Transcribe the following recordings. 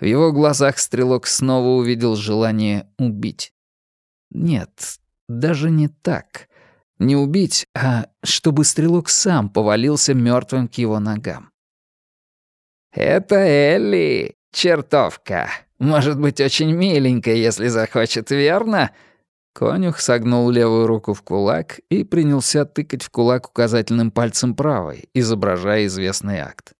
В его глазах стрелок снова увидел желание убить. Нет, даже не так. Не убить, а чтобы стрелок сам повалился мертвым к его ногам. «Это Элли, чертовка. Может быть, очень миленькая, если захочет, верно?» Конюх согнул левую руку в кулак и принялся тыкать в кулак указательным пальцем правой, изображая известный акт.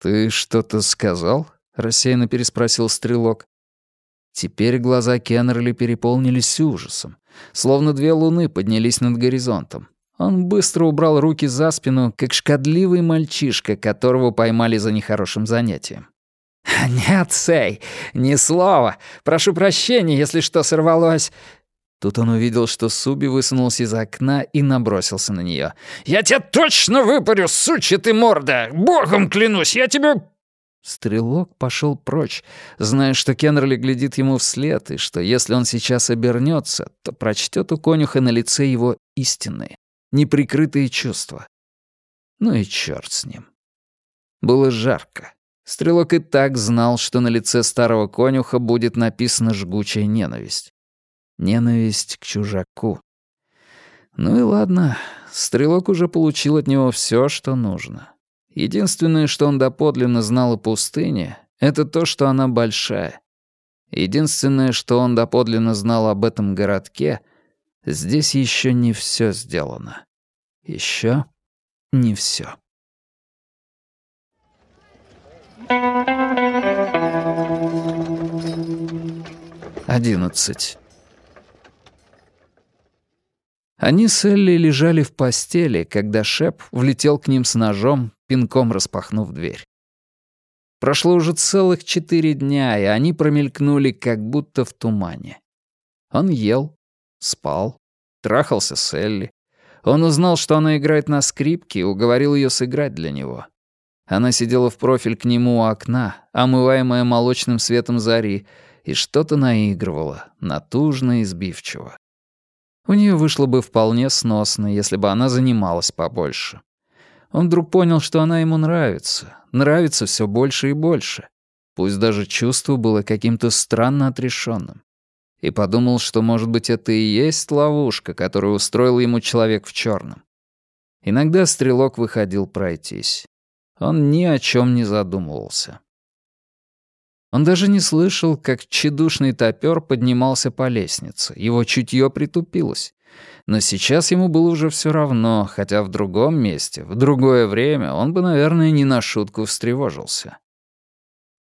«Ты что-то сказал?» — рассеянно переспросил стрелок. Теперь глаза Кеннерли переполнились ужасом, словно две луны поднялись над горизонтом. Он быстро убрал руки за спину, как шкодливый мальчишка, которого поймали за нехорошим занятием. «Нет, Сэй, ни слова. Прошу прощения, если что сорвалось». Тут он увидел, что Суби высунулся из окна и набросился на нее. «Я тебя точно выпарю, сучья ты морда! Богом клянусь, я тебе...» Стрелок пошел прочь, зная, что Кеннерли глядит ему вслед, и что если он сейчас обернется, то прочтет у конюха на лице его истинные, неприкрытые чувства. Ну и черт с ним. Было жарко. Стрелок и так знал, что на лице старого конюха будет написана жгучая ненависть. Ненависть к чужаку. Ну и ладно, Стрелок уже получил от него все, что нужно. Единственное, что он доподлинно знал о пустыне, это то, что она большая. Единственное, что он доподлинно знал об этом городке, здесь еще не все сделано. Еще не все. Одиннадцать. Они с Элли лежали в постели, когда Шеп влетел к ним с ножом, пинком распахнув дверь. Прошло уже целых четыре дня, и они промелькнули как будто в тумане. Он ел, спал, трахался с Элли. Он узнал, что она играет на скрипке, и уговорил ее сыграть для него. Она сидела в профиль к нему у окна, омываемая молочным светом зари, и что-то наигрывала, натужно и сбивчиво. У нее вышло бы вполне сносно, если бы она занималась побольше. Он вдруг понял, что она ему нравится, нравится все больше и больше. Пусть даже чувство было каким-то странно отрешенным. И подумал, что, может быть, это и есть ловушка, которую устроил ему человек в черном. Иногда стрелок выходил пройтись. Он ни о чем не задумывался. Он даже не слышал, как тщедушный топер поднимался по лестнице. Его чутье притупилось. Но сейчас ему было уже все равно, хотя в другом месте, в другое время он бы, наверное, не на шутку встревожился.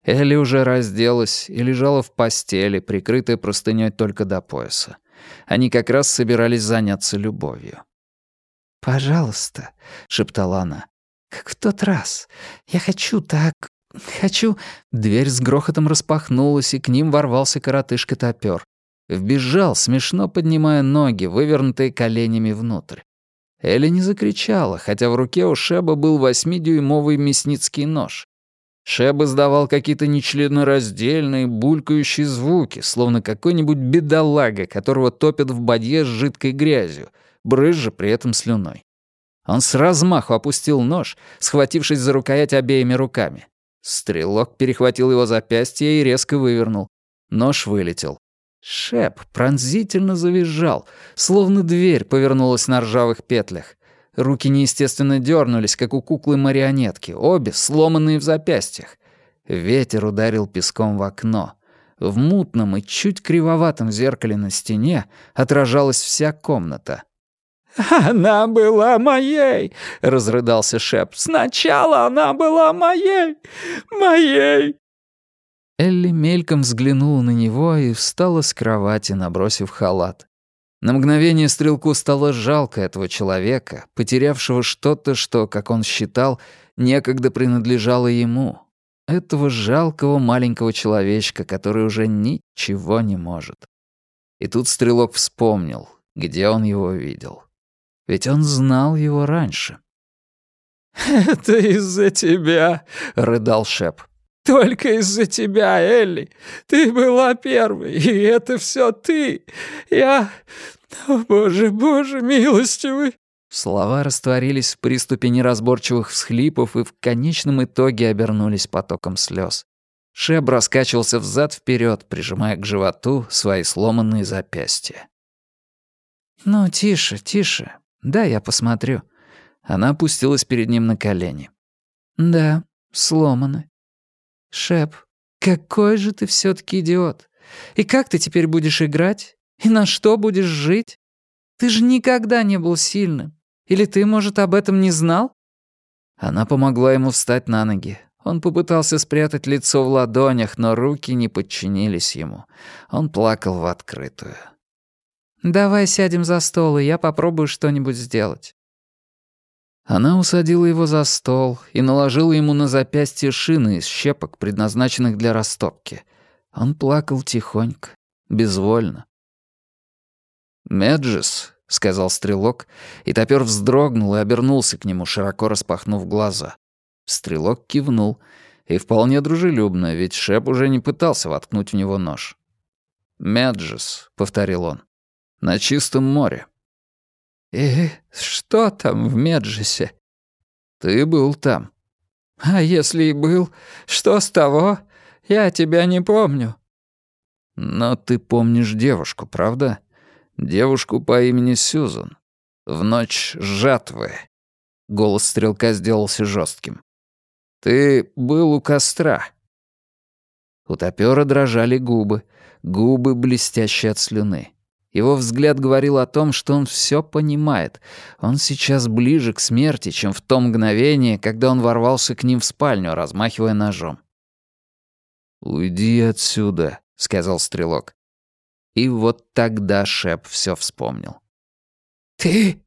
Элли уже разделась и лежала в постели, прикрытая простынёй только до пояса. Они как раз собирались заняться любовью. «Пожалуйста», — шептала она, — «как в тот раз. Я хочу так, «Хочу...» Дверь с грохотом распахнулась, и к ним ворвался коротышка-топёр. Вбежал, смешно поднимая ноги, вывернутые коленями внутрь. Элли не закричала, хотя в руке у Шеба был восьмидюймовый мясницкий нож. Шеб издавал какие-то нечленораздельные, булькающие звуки, словно какой-нибудь бедолага, которого топят в бадье с жидкой грязью, брызжа при этом слюной. Он с размаху опустил нож, схватившись за рукоять обеими руками. Стрелок перехватил его запястье и резко вывернул. Нож вылетел. Шеп пронзительно завизжал, словно дверь повернулась на ржавых петлях. Руки неестественно дернулись, как у куклы-марионетки, обе сломанные в запястьях. Ветер ударил песком в окно. В мутном и чуть кривоватом зеркале на стене отражалась вся комната. «Она была моей!» — разрыдался Шеп. «Сначала она была моей! Моей!» Элли мельком взглянула на него и встала с кровати, набросив халат. На мгновение стрелку стало жалко этого человека, потерявшего что-то, что, как он считал, некогда принадлежало ему. Этого жалкого маленького человечка, который уже ничего не может. И тут стрелок вспомнил, где он его видел. Ведь он знал его раньше. «Это из-за тебя», — рыдал Шеп. «Только из-за тебя, Элли. Ты была первой, и это все ты. Я... О, боже, боже, милостивый!» Слова растворились в приступе неразборчивых всхлипов и в конечном итоге обернулись потоком слез. Шеб раскачивался взад-вперед, прижимая к животу свои сломанные запястья. «Ну, тише, тише. Да, я посмотрю». Она опустилась перед ним на колени. «Да, сломаны. Шеп, какой же ты все таки идиот. И как ты теперь будешь играть? И на что будешь жить? Ты же никогда не был сильным. Или ты, может, об этом не знал?» Она помогла ему встать на ноги. Он попытался спрятать лицо в ладонях, но руки не подчинились ему. Он плакал в открытую. «Давай сядем за стол, и я попробую что-нибудь сделать». Она усадила его за стол и наложила ему на запястье шины из щепок, предназначенных для растопки. Он плакал тихонько, безвольно. «Меджис», — сказал стрелок, и топер вздрогнул и обернулся к нему, широко распахнув глаза. Стрелок кивнул, и вполне дружелюбно, ведь Шеп уже не пытался воткнуть в него нож. «Меджис», — повторил он, — «на чистом море». «И что там в Меджисе?» «Ты был там». «А если и был, что с того? Я тебя не помню». «Но ты помнишь девушку, правда? Девушку по имени Сьюзан. В ночь жатвы». Голос стрелка сделался жестким. «Ты был у костра». У топёра дрожали губы, губы блестящие от слюны. Его взгляд говорил о том, что он все понимает. Он сейчас ближе к смерти, чем в то мгновение, когда он ворвался к ним в спальню, размахивая ножом. «Уйди отсюда», — сказал стрелок. И вот тогда Шеп все вспомнил. «Ты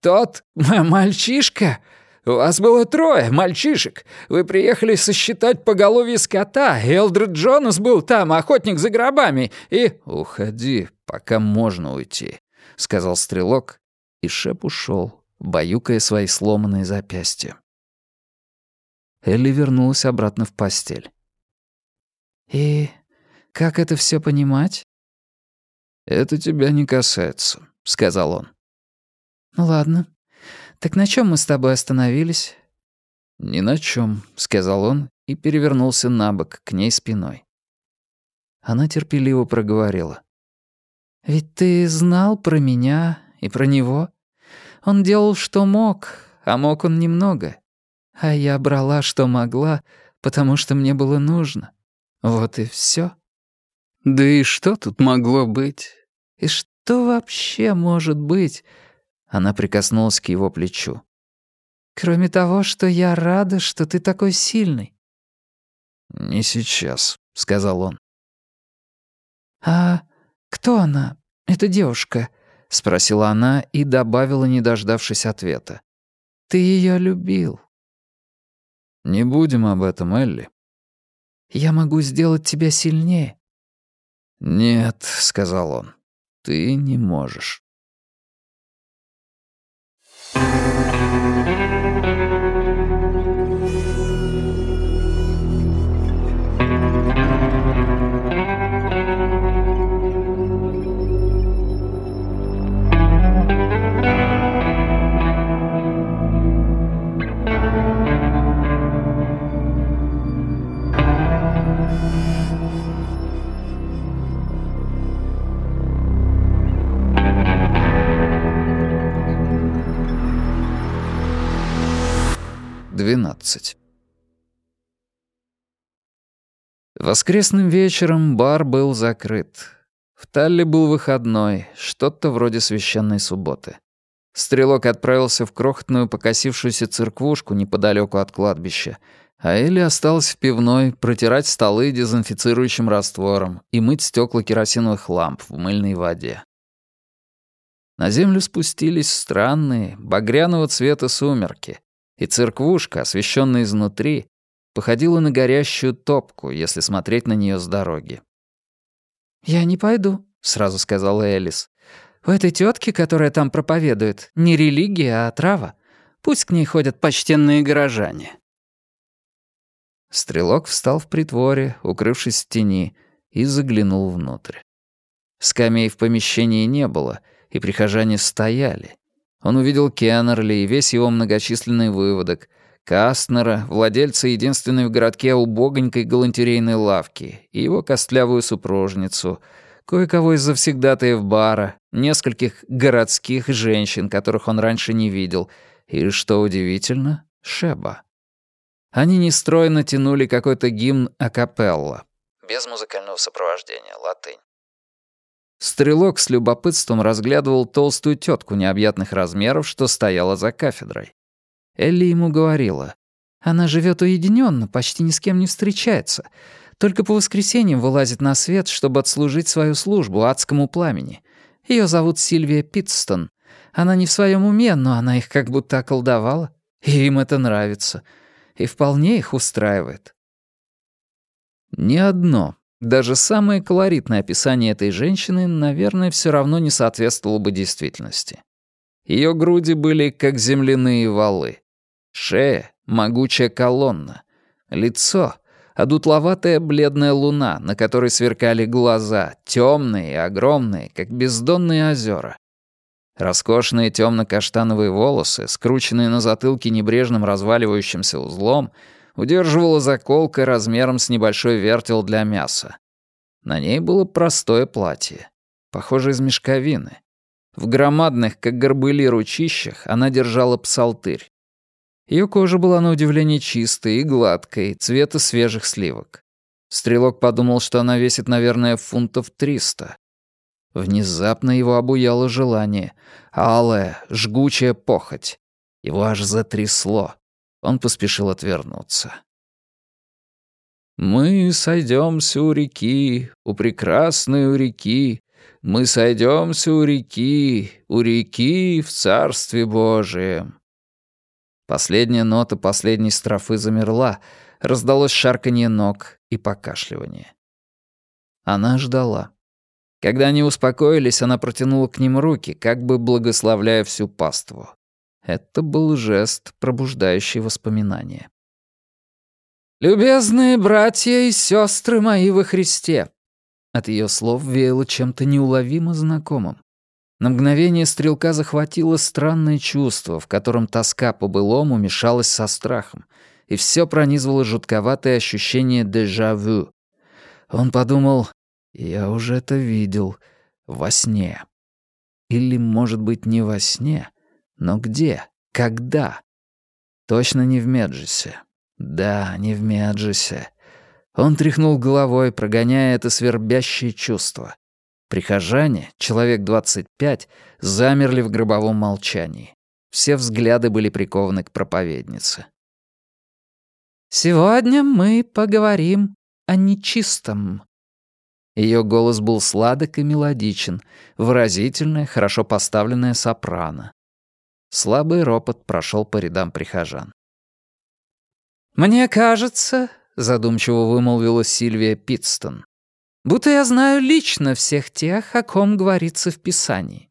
тот мальчишка? У вас было трое мальчишек. Вы приехали сосчитать поголовье скота. Элдред Джонас был там, охотник за гробами, и...» «Уходи, пока можно уйти», — сказал стрелок, и Шеп ушел, баюкая свои сломанные запястья. Элли вернулась обратно в постель. «И как это все понимать?» «Это тебя не касается», — сказал он. «Ну ладно. Так на чем мы с тобой остановились?» «Ни на чем, сказал он и перевернулся на бок к ней спиной. Она терпеливо проговорила. «Ведь ты знал про меня и про него. Он делал, что мог, а мог он немного. А я брала, что могла, потому что мне было нужно. Вот и все. Да и что тут могло быть? И что вообще может быть?» Она прикоснулась к его плечу. «Кроме того, что я рада, что ты такой сильный». «Не сейчас», — сказал он. «А «Кто она, эта девушка?» — спросила она и добавила, не дождавшись ответа. «Ты ее любил». «Не будем об этом, Элли». «Я могу сделать тебя сильнее». «Нет», — сказал он, — «ты не можешь». Двенадцать. Воскресным вечером бар был закрыт. В Талле был выходной, что-то вроде священной субботы. Стрелок отправился в крохотную покосившуюся церквушку неподалеку от кладбища, а Элли осталась в пивной протирать столы дезинфицирующим раствором и мыть стекла керосиновых ламп в мыльной воде. На землю спустились странные, багряного цвета сумерки, и церквушка, освещенная изнутри, походила на горящую топку, если смотреть на нее с дороги. «Я не пойду», — сразу сказала Элис. «У этой тетки, которая там проповедует, не религия, а трава. Пусть к ней ходят почтенные горожане». Стрелок встал в притворе, укрывшись в тени, и заглянул внутрь. Скамей в помещении не было, и прихожане стояли. Он увидел Кеннерли и весь его многочисленный выводок, Кастнера, владельца единственной в городке убогонькой галантерейной лавки, и его костлявую супружницу, кое-кого из завсегдатаев бара, нескольких городских женщин, которых он раньше не видел, и, что удивительно, Шеба. Они нестройно тянули какой-то гимн акапелла. Без музыкального сопровождения, латынь. Стрелок с любопытством разглядывал толстую тетку необъятных размеров, что стояла за кафедрой. Элли ему говорила. «Она живет уединенно, почти ни с кем не встречается. Только по воскресеньям вылазит на свет, чтобы отслужить свою службу адскому пламени. Ее зовут Сильвия Питстон. Она не в своем уме, но она их как будто околдовала. И им это нравится. И вполне их устраивает». Ни одно, даже самое колоритное описание этой женщины, наверное, все равно не соответствовало бы действительности. Ее груди были как земляные валы. Шея — могучая колонна. Лицо — одутловатая бледная луна, на которой сверкали глаза, темные и огромные, как бездонные озера. Роскошные темно-каштановые волосы, скрученные на затылке небрежным разваливающимся узлом, удерживала заколка размером с небольшой вертел для мяса. На ней было простое платье, похоже, из мешковины. В громадных, как горбыли, ручищах она держала псалтырь. Ее кожа была на удивление чистой и гладкой, цвета свежих сливок. Стрелок подумал, что она весит, наверное, фунтов триста. Внезапно его обуяло желание. Алая, жгучая похоть. Его аж затрясло. Он поспешил отвернуться. «Мы сойдемся у реки, у прекрасной у реки, мы сойдемся у реки, у реки в Царстве Божием». Последняя нота последней строфы замерла, раздалось шарканье ног и покашливание. Она ждала. Когда они успокоились, она протянула к ним руки, как бы благословляя всю паству. Это был жест, пробуждающий воспоминания. «Любезные братья и сестры мои во Христе!» От ее слов веяло чем-то неуловимо знакомым. На мгновение стрелка захватило странное чувство, в котором тоска по былому мешалась со страхом, и все пронизывало жутковатое ощущение дежавю. Он подумал, я уже это видел во сне. Или, может быть, не во сне, но где, когда? Точно не в Меджисе. Да, не в Меджисе. Он тряхнул головой, прогоняя это свербящее чувство. Прихожане, человек 25, замерли в гробовом молчании. Все взгляды были прикованы к проповеднице. «Сегодня мы поговорим о нечистом». Ее голос был сладок и мелодичен, выразительная, хорошо поставленная сопрано. Слабый ропот прошел по рядам прихожан. «Мне кажется», — задумчиво вымолвила Сильвия Питстон, будто я знаю лично всех тех, о ком говорится в Писании.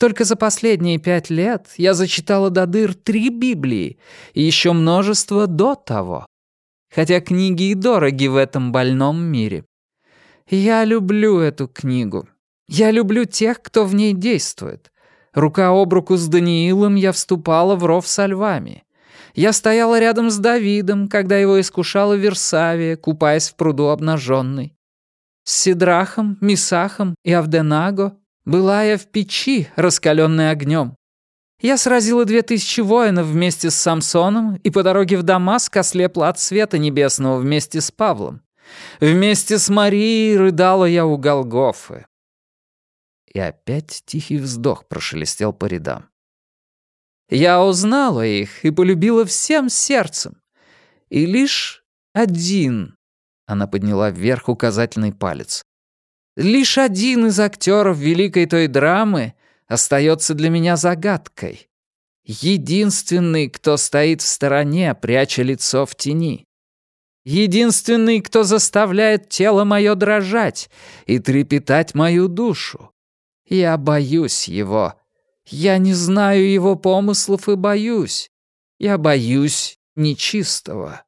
Только за последние пять лет я зачитала до дыр три Библии и еще множество до того. Хотя книги и дороги в этом больном мире. Я люблю эту книгу. Я люблю тех, кто в ней действует. Рука об руку с Даниилом я вступала в ров со львами. Я стояла рядом с Давидом, когда его искушала Версавия, купаясь в пруду обнаженной. С Сидрахом, Мисахом и Авденаго была я в печи, раскаленной огнем. Я сразила две тысячи воинов вместе с Самсоном и по дороге в Дамаск ослепла от света небесного вместе с Павлом. Вместе с Марией рыдала я у Голгофы. И опять тихий вздох прошелестел по рядам. Я узнала их и полюбила всем сердцем. И лишь один она подняла вверх указательный палец. «Лишь один из актеров великой той драмы остается для меня загадкой. Единственный, кто стоит в стороне, пряча лицо в тени. Единственный, кто заставляет тело мое дрожать и трепетать мою душу. Я боюсь его. Я не знаю его помыслов и боюсь. Я боюсь нечистого».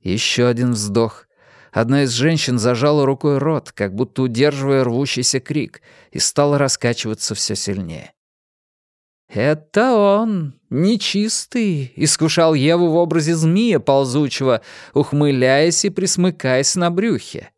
Еще один вздох. Одна из женщин зажала рукой рот, как будто удерживая рвущийся крик, и стала раскачиваться все сильнее. Это он, нечистый, искушал Еву в образе змея ползучего, ухмыляясь и присмыкаясь на брюхе.